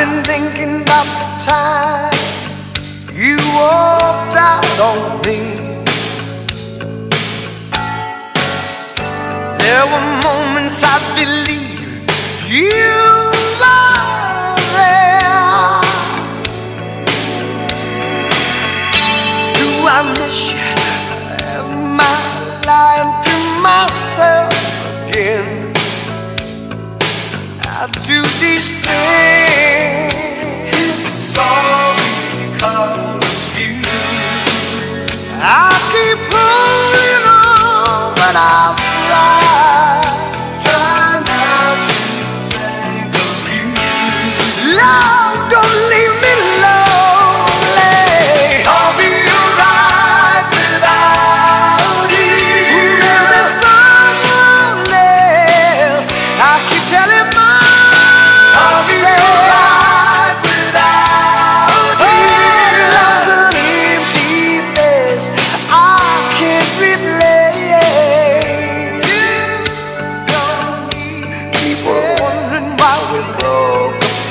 been thinking about the time you walked out on me. There were moments I believed you.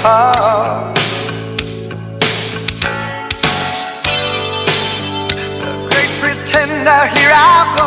heart. A great pretender, here I am.